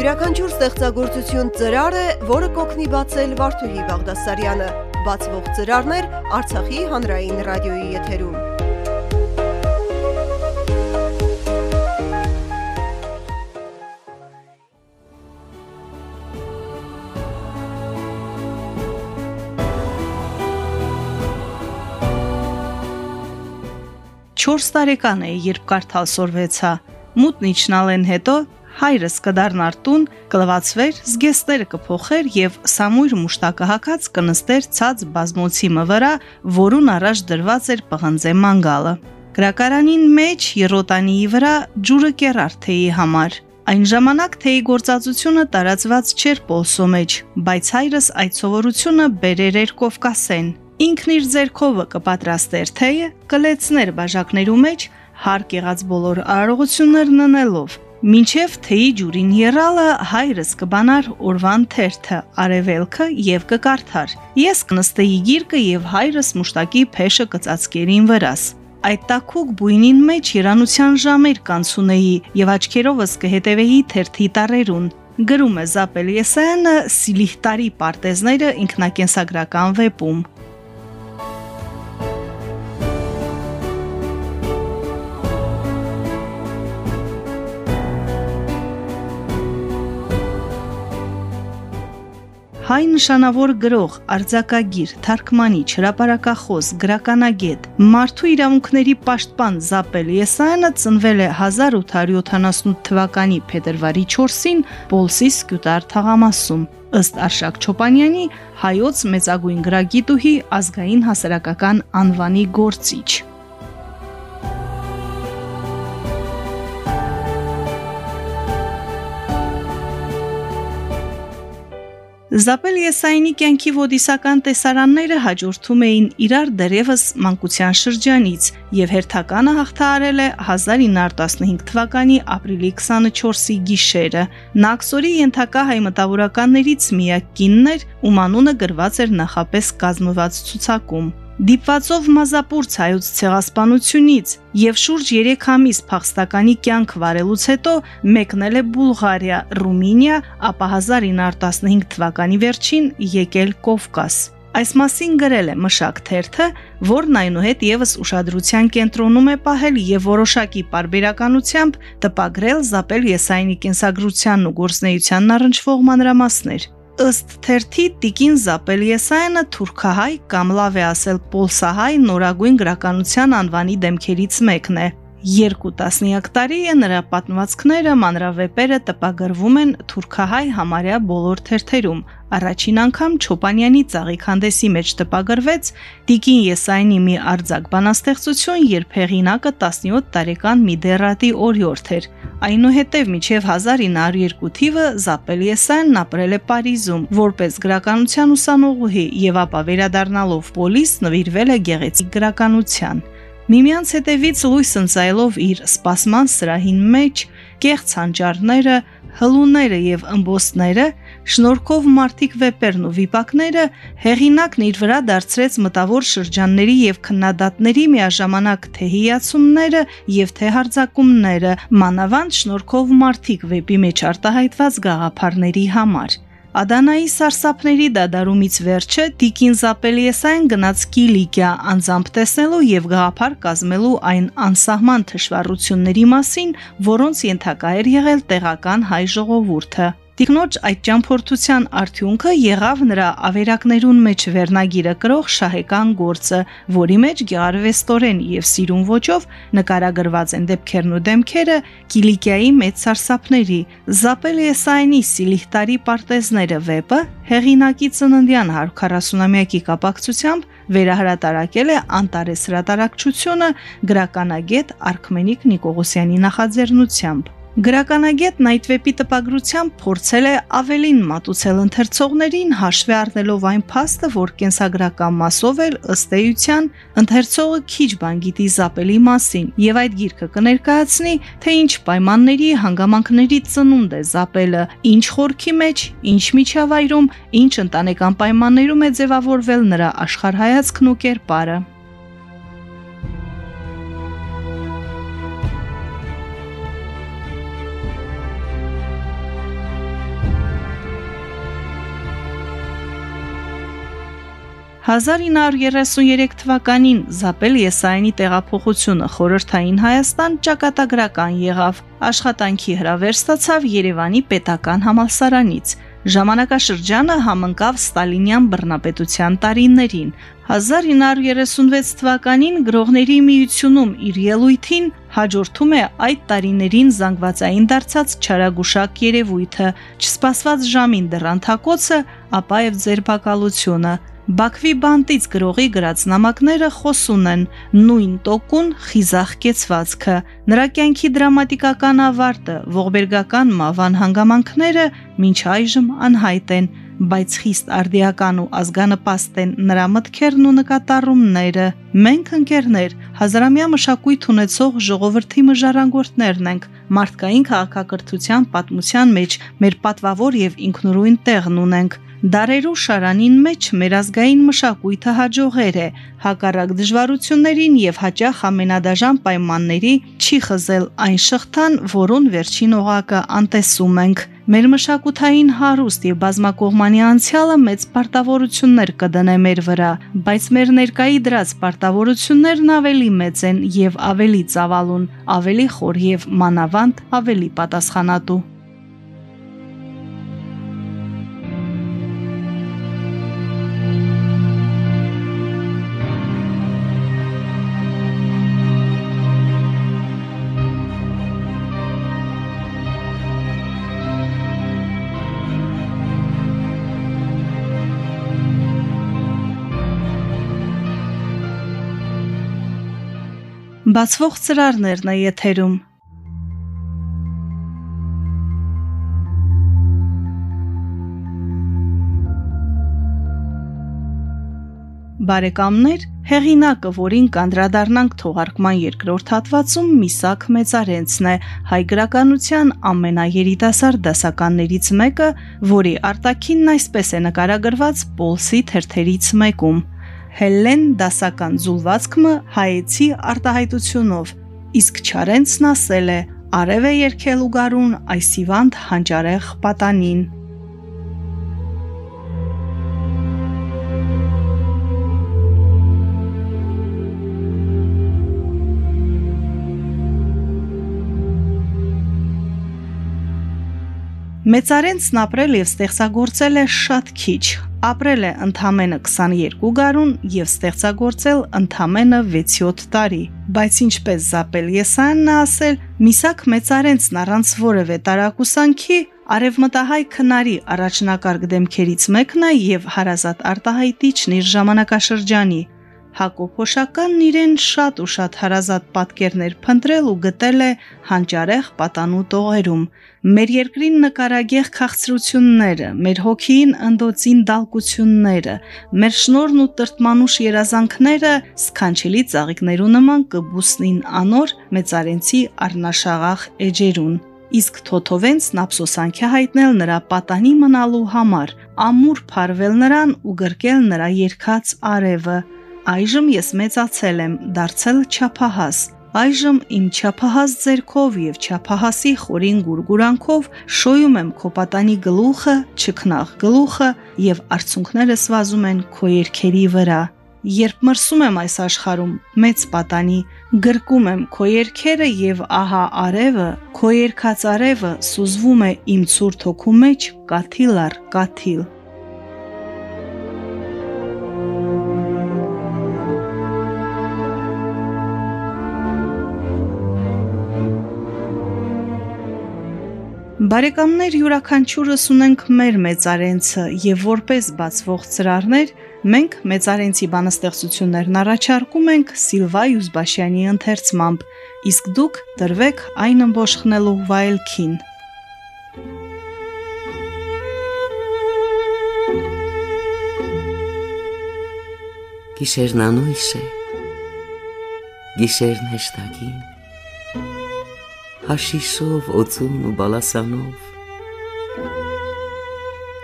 Յուրաքանչյուր ստեղծագործություն ծրար է, որը կօգնի բացել Վարդուհի Բաղդասարյանը։ Բացվող ծրարներ Արցախի հանրային ռադիոյի եթերում։ Չորս տարեկան էի, երբ կարդալ սորվեցա։ Մութն իջնալեն հետո հայրս կդառնար տուն, կլվացվեր, զգեստները կփոխեր եւ սամույր մուշտակը հակած կնստեր ցած բազմոցի մվրա, որուն առաջ դրված էր պղնձե մանգալը։ Գրակարանին մեջ երոտանիի վրա ջուրը կերար թեյի համար։ Այն ժամանակ թեյի գործածությունը տարածված չէր Պոլսո մեջ, բայց հայրս այդ սովորությունը բերեր էր Կովկասեն։ Ինքն իր ձեռքովը կպատրաստեր թեյը, կլեցներ բաժակներու մեջ, հարկ եղած բոլոր արարողություններն անելով։ Մինչև թեյի ջուրին եռալը հայրս կբանար օրվան թերթը, արևելքը եւ կկարդար։ Ես կնստեի գիրկը եւ հայրս մուշտակի փեշը կծածկերին վրաս։ Այդ տակուկ բույնին մեջ երանության ժամեր կանցունեի եւ աչքերովս կհետևեի թերթի տարերուն։ Գրում է Զապել Եսայանը Սիլիհտարի պարտեզները ինքնակենսագրական վեպում։ հայ նշանավոր գրող, արձակագիր, թարգմանիչ, հրապարակախոս, գրականագետ, մարդու իրավունքների պաշտպան Զապել Եսայանը ծնվել է 1878 թվականի փետրվարի 4-ին Պոլսի Սկյուտար թաղամասում։ Ըստ Արշակ Չոպանյանի հայոց մեծագույն գրագիտուհի ազգային հասարակական անվանի գործիչ։ Զապել Եսայինի կյանքի ոդիսական տեսարանները հաջորդում էին իրար դերևս մանկության շրջանից եւ հերթականը հաղթահարել է 1915 թվականի ապրիլի 24-ի գիշերը։ Նաքսորի ենթակա հայ մտավորականներից միակ կինն էր, ում անունը գրված էր նախապես կազմված ցուցակում։ Դիպվածով մազապուրց հայոց ցեղասպանությունից եւ շուրջ 3 ամիս փախստականի կյանք վարելուց հետո մեկնել է Բուլղարիա, Ռումինիա, ապա 1915 թվականի վերջին եկել Կովկաս։ Այս մասին գրել է Մշակ թերթը, որն այնուհետ եւս ուշադրության կենտրոնում է պահել եւ որոշակի parberakanությամբ տպագրել Զապել Եսայինի կենսագրությանն ու գործնեությանն առնչվող մանրամասներ ըստ թերթի Տիկին Զապել Եսայանը թուրքահայ կամ լավ է ասել պոլսահայ նորագույն գրականության անվանի դեմքերից մեկն է։ Երկու տասնյակ տարի է նրա պատմվածքները, մանրավեպերը տպագրվում են թուրքահայ համարյա բոլոր թերթերում, Առաջին անգամ Չոպանյանի ծաղիկ հանդեսի մեջ տպագրվեց Տիկին Եսայինի մի արձակ բանաստեղծություն, երբ հեղինակը 17 տարեկան մի դերատի օրիորդ էր։ Այնուհետև միջև 1902 թիվը Զապել Եսայանն ապրել է Պարիզում որպես գրականության ուսանողուհի եւ ապա վերադառնալով Պոլիս նվիրվել է գեղեցիկ գրականության։ Միմյանց հետևից լույս ընծայելով իր սպասման սրահին մեջ կեղծ հանճարները, հլուները եւ ըմբոստները Շնորհքով մարդիկ վեպերն ու վիպակները հեղինակն իր վրա դարձրեց մտավոր շրջանների եւ քննադատների միաժամանակ թե հիացումները եւ թե հարձակումները, մանավանդ շնորհքով մարդիկ վեպի մեջ արտահայտված գաղափարների համար։ Ադանայի սարսափների դադարումից վերջը Տիկին Զապելիեսային գնաց Կիլիկիա անձամբ տեսնելու եւ գաղափար կազմելու այն անսահման թշվառությունների մասին, որոնց ենթակա էր եղել տեղական հայ ժողովուրդը։ Տիկնոջ այդ ճամփորդության արդյունքը եղավ նրա ավերակներուն մեջ վերնագիրը կրող շահեկան գործը, որի մեջ գարվեստորեն եւ սիրուն ոճով նկարագրված են դեպքերն ու դեմքերը Կիլիկիայի մեծ սարսափների, Զապել Եսայնի Սիլիհտարի պարտեզները վեպը հեղինակի ծննդյան 140-ամյակի կապակցությամբ վերահրատարակել է Անտարես հրատարակչությունը գրականագետ Արքմենիկ Նիկողոսյանի նախաձեռնությամբ։ Գրականագետն այդ վեպի տպագրությամբ փորձել է ավելին մատուցել ընթերցողներին հաշվի առնելով այն փաստը, որ կենսագրական մասով էլ ըստ էության ընթերցողը քիչ բան գիտի զապելի մասին եւ այդ գիրքը կներկայացնի, թե ինչ պայմանների հանգամանքների ծնունդ է զապելը, ինչ խորքի մեջ, ինչ միջավայրում, ինչ ընտանեկան պայմաններում է ձևավորվել նրա աշխարհայացքն ու կերպարը։ 1933 թվականին Զապել Եսայանի տեղափոխությունը խորհրդային Հայաստան ճակատագրական եղավ։ Աշխատանքի հրավեր ստացավ Երևանի պետական համալսարանից։ Ժամանակաշրջանը համընկավ Ստալինյան բռնապետության տարիներին։ 1936 թվականին գրողների միությունում իր ելույթին հաջորդում է այդ տարիներին զանգվածային դարձած չարագուշակ երևույթը՝ չսպասված ժամին դռան թակոցը, ապա եւ ձերբակալությունը։ Բաքվի բանտից գրողի գրած նամակները խոսուն են նույն տոկուն խիզախ կեցվածքը նրա կյանքի դրամատիկական ավարտը ողբերգական մավան հանգամանքները մինչ այժմ անհայտ են բայց խիստ արդիական ու ազգանպաստ են նրա մտքերն ու նկատառումները մենք ընկերներ հազարամյա մշակույթ ունեցող ժողովրդի մժարանգորդներն ենք մարդկային քաղաքակրթության պատմության մեջ մեր պատվավոր եւ ինքնուրույն տեղն ունենք Դարերու շարանին մեջ մեր ազգային մշակույթը հաջողեր է, հակառակ դժվարություններին եւ հաճախ ամենադաժան պայմանների չի խզել այն շղթան, որուն վերջին օղակը անտեսում ենք։ Մեր մշակութային հարուստ եւ բազմակողմանի անցյալը մեծ պարտավորություններ կդնե մեր վրա, բայց մեր ներկայի դրած պարտավորություններն ավելի մեծ են եւ ավելի ծավալուն, ավելի խոր եւ մանավանդ ավելի պատասխանատու։ Բացվող ծրարներն է եթերում։ Բարեկամներ, հեղինակը, որին կանդրադառնանք թողարկման երկրորդ հատվածում, Միսակ Մեծարենցն է, հայ գրականության ամենաերիտասարդ դասականներից մեկը, որի արտաքինն այսպես է նկարագրված Պոլսի թերթերից մեկում։ Հելլեն դասական զուլվածքը հայեցի արտահայտությունով, իսկ Չարենցն ասել է. «Արև է երկել ու գարուն այսիվանդ հանճարեղ պատանին»։ Մեծարենցն ապրել եւ ստեղծագործել է շատ քիչ, ապրել է ընդամենը 22 գարուն եւ ստեղծագործել ընդամենը 6-7 տարի, բայց ինչպես Զապել Եսայանն ասել, Միսակ Մեծարենցն առանց որևէ տարակուսանքի արևմտահայ քնարի առաջնակարգ դեմքերից մեկն է եւ հարազատ արտահայտիչն իր ժամանակաշրջանի Հակոբ Հոշականն իրեն շատ ու շատ հարազատ պատկերներ փնտրել ու գտել է հանճարեղ պատանու տողերում։ Մեր երկրին նկարագեղ քաղցրությունները, մեր հոգին ընդոցին դալկությունները, մեր շնորհն ու տրտմանուշ երազանքները սքանչելի ծաղիկներու նման կբուսնին անոր մեծարենցի առնաշաղախ էջերուն իսկ Թոթովենցն ափսոսանքի հայտնել նրա պատանի մնալու համար, ամուր փարվել նրան ու գրկել նրա երկած արևը, Այժմ ես մեծացել եմ, դարձել չափահաս։ Այժմ իմ չափահաս ձերքով եւ չափահասի խորին գուրգուրանքով շոյում եմ քո պատանի գլուխը, չքնաղ գլուխը եւ արցունքներս վազում են քո երկերի վրա։ Երբ մրսում եմ այս աշխարում մեծ պատանի, գրկում եմ քո երկերը եւ ահա արևը, քո երկած արևը սուզվում է իմ ցուրտ հոգու մեջ կաթիլ առ կաթիլ։ Բարեկամներ յուրաքանչյուրս ունենք մեր մեծարենցը եւ որպես բացվող ծրարներ մենք մեծարենցի բանաստեղծություններն առաջարկում ենք Սիլվա Յուզբաշյանի ընթերցմամբ, իսկ դուք դրվեք այն ըմբոշխնելու վայելքին։ Գիշերն անույս է, գիշերն հեշտագին, հաշիշով, օծուն ու բալասանով։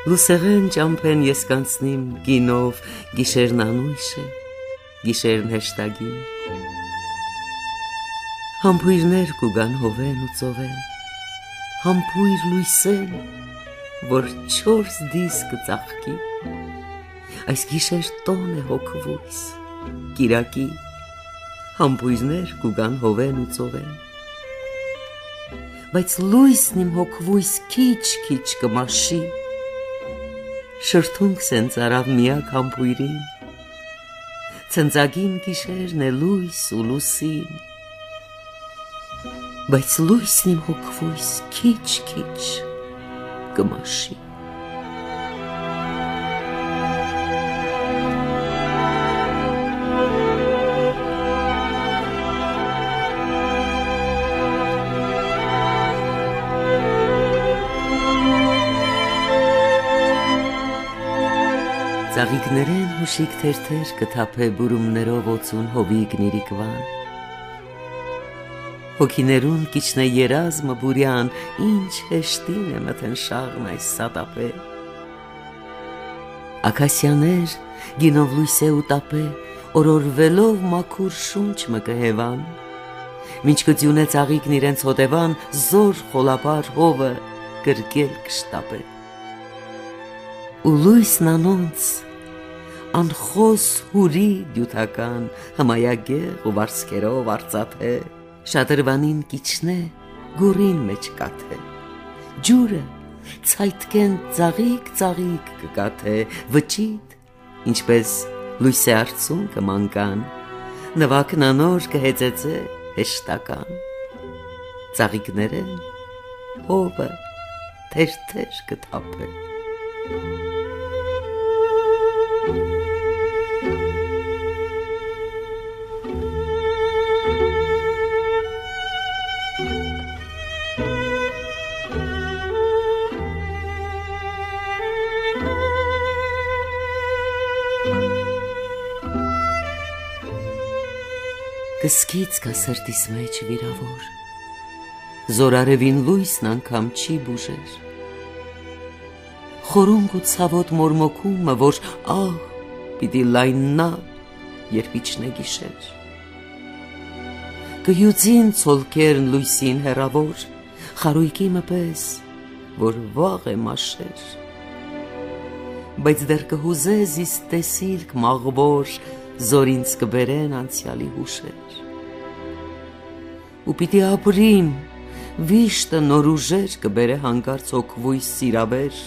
Լուսեղեն ճամփեն ես կանցնիմ գինով, գիշերն անույշ է, գիշերն հեշտագին։ Համբույրներ կուգան հովեն ու ծովեն, համբույր լույսեն, որ չորս դիսկ ծաղկի, Այս գիշեր տոն է հոգվույս, կիրակի համբույրներ կուգան հովեն ու ծովեն բայց լույսն իմ հոգվույս քիչ-քիչ կմաշի շրթունք սենց արավ միակ համբույրին ցնցագին գիշերն է լույս ու լուսին բայց լույսն իմ հոգվույս քիչ-քիչ կմաշի Ծաղիկներեն հուշիկ թերթեր կթափե բուրումներով օծուն հովիգների կվան Հոգիներուն կիչնե երազմը բուրյան ինչ հեշտին է մթեն շաղն այս սատապե Ակասյաներ գինով լույսե ու տապե օրորվելով մաքուր շունչ մը կհևան Մինչ կդյունե ծաղիկն իրենց հոտևան զոր խոլապար հովը կրկել կշտապե ու լույսն անոնց անխոս հուրի դյութական հմայագեղ ու վարսկերով արծաթե շատրվանին կիչնե գուրին մեջ կաթե ջուրը ցայտկեն ծաղիկ ծաղիկ կկաթե վճիտ ինչպես լույսե արցուն կմանկան նվակն անոր կհեծեցե հեշտական ծաղիկները հովը թեր-թեր կթափե կսկից կա սրտիս մեջ վիրավոր Զորարևին լույսն անգամ չի բուժեր Խորունգ ու ցավոտ մորմոքումը որ ահ պիտի լայննա երբ իջնե գիշեր Կյուծին ցոլկերն լույսին հերավոր խարույկի մպես որ վաղ է մաշեր բայց դեռ կհուզե զիս տեսիլք մաղվոր զորինց կբերեն անցյալի հուշեր ու պիտի ապրիմ վիշտը նոր ուժեր կբերե հանկարծ օկվույս սիրաբեր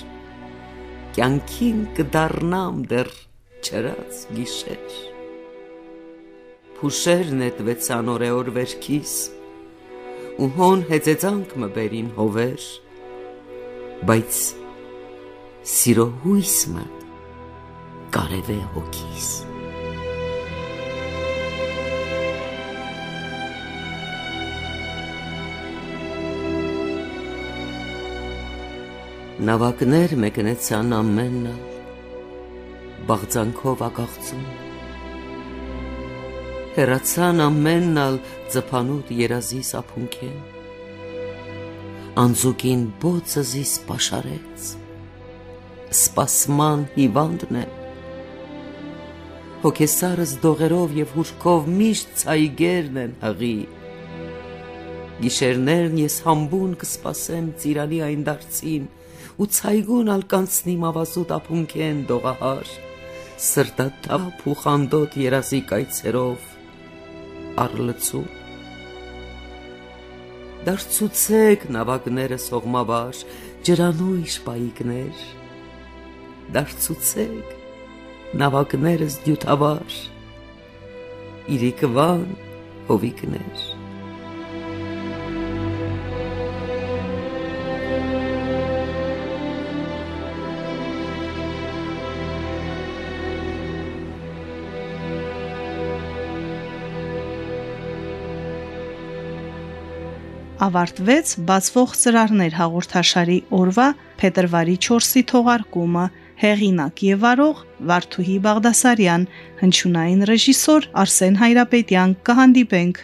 կյանքին կդառնամ դեռ չրած գիշեր փուշեր նետվեցան օրեոր վերքիս ու հոն հեծեծանք մը բերին հովեր բայց սիրո հույսը կարևե հոգիս Նավակներ մեկնեցան ամեննա բաղձանքով ակաղծում Հերացան ամեննալ ծփանուտ երազի սափունքեն Անձուկին բոցը զիս պաշարեց Սպասման հիվանդն է Հոգեսարս դողերով եւ հուրքով միշտ ցայգերն են հղի Գիշերներն ես համբուն կսպասեմ ծիրանի այն դարձին ու ցայգուն ալկանցնիմ ավազուտ ապունքեն դողահար սրտաթափ ու խանդոտ երազի կայցերով արլծու դարձուցեք նավակները սողմավար ջրանույշ պայիկներ դարձուցեք նավակներս դյութավար իրիկվան հովիկներ ավարտվեց բացվող ծրարներ հաղորդաշարի օրվա փետրվարի 4-ի թողարկումը հեղինակ եւ վարող Վարդուհի Բաղդասարյան հնչյունային ռեժիսոր Արսեն Հայրապետյան կհանդիպենք